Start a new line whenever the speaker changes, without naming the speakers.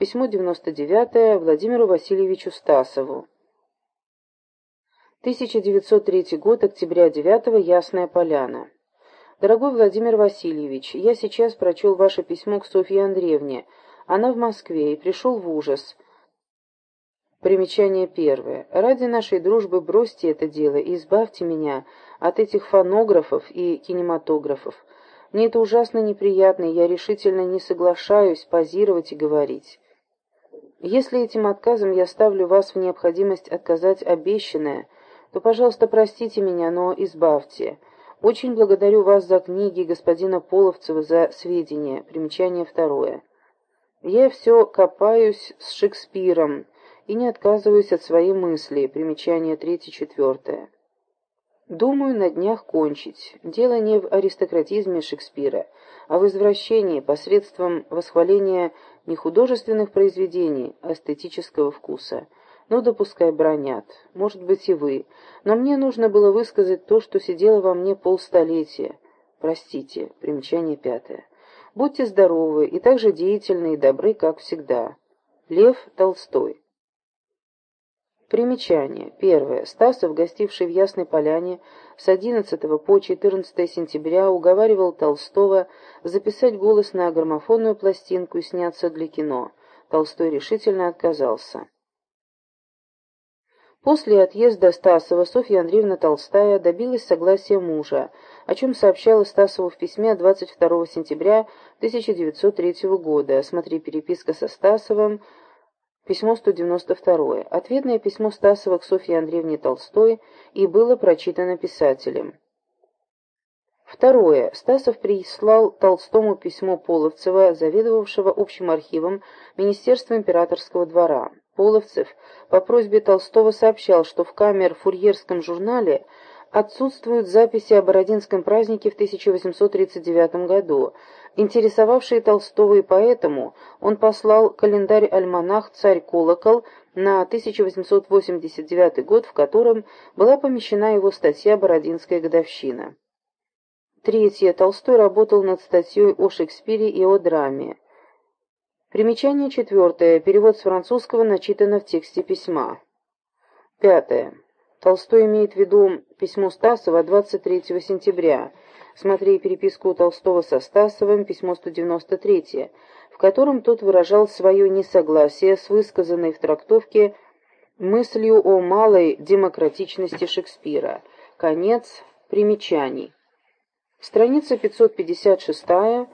Письмо 99 Владимиру Васильевичу Стасову. 1903 год, октября 9 Ясная Поляна. Дорогой Владимир Васильевич, я сейчас прочел ваше письмо к Софье Андреевне. Она в Москве и пришел в ужас. Примечание первое. Ради нашей дружбы бросьте это дело и избавьте меня от этих фонографов и кинематографов. Мне это ужасно неприятно, и я решительно не соглашаюсь позировать и говорить. Если этим отказом я ставлю вас в необходимость отказать обещанное, то, пожалуйста, простите меня, но избавьте. Очень благодарю вас за книги господина Половцева, за сведения. Примечание второе. Я все копаюсь с Шекспиром и не отказываюсь от своей мысли. Примечание третье-четвертое. Думаю на днях кончить. Дело не в аристократизме Шекспира, а в извращении посредством восхваления не художественных произведений, а эстетического вкуса. Ну, допускай бронят. Может быть и вы. Но мне нужно было высказать то, что сидело во мне полстолетия. Простите. Примечание пятое. Будьте здоровы и так же деятельны и добры, как всегда. Лев Толстой. Примечание. Первое. Стасов, гостивший в Ясной Поляне с 11 по 14 сентября, уговаривал Толстого записать голос на граммофонную пластинку и сняться для кино. Толстой решительно отказался. После отъезда Стасова Софья Андреевна Толстая добилась согласия мужа, о чем сообщала Стасову в письме 22 сентября 1903 года. Смотри переписка со Стасовым, Письмо 192. Ответное письмо Стасова к Софье Андреевне Толстой и было прочитано писателем. Второе. Стасов прислал Толстому письмо Половцева, заведовавшего общим архивом Министерства императорского двора. Половцев по просьбе Толстого сообщал, что в камер-фурьерском журнале отсутствуют записи о Бородинском празднике в 1839 году, интересовавшие Толстого, и поэтому он послал календарь-альманах «Царь Колокол» на 1889 год, в котором была помещена его статья «Бородинская годовщина». Третье. Толстой работал над статьей о Шекспире и о драме. Примечание четвертое. Перевод с французского начитано в тексте письма. Пятое. Толстой имеет в виду письмо Стасова 23 сентября. Смотри переписку Толстого со Стасовым, письмо 193, в котором тот выражал свое несогласие с высказанной в трактовке мыслью о малой демократичности Шекспира. Конец примечаний. Страница 556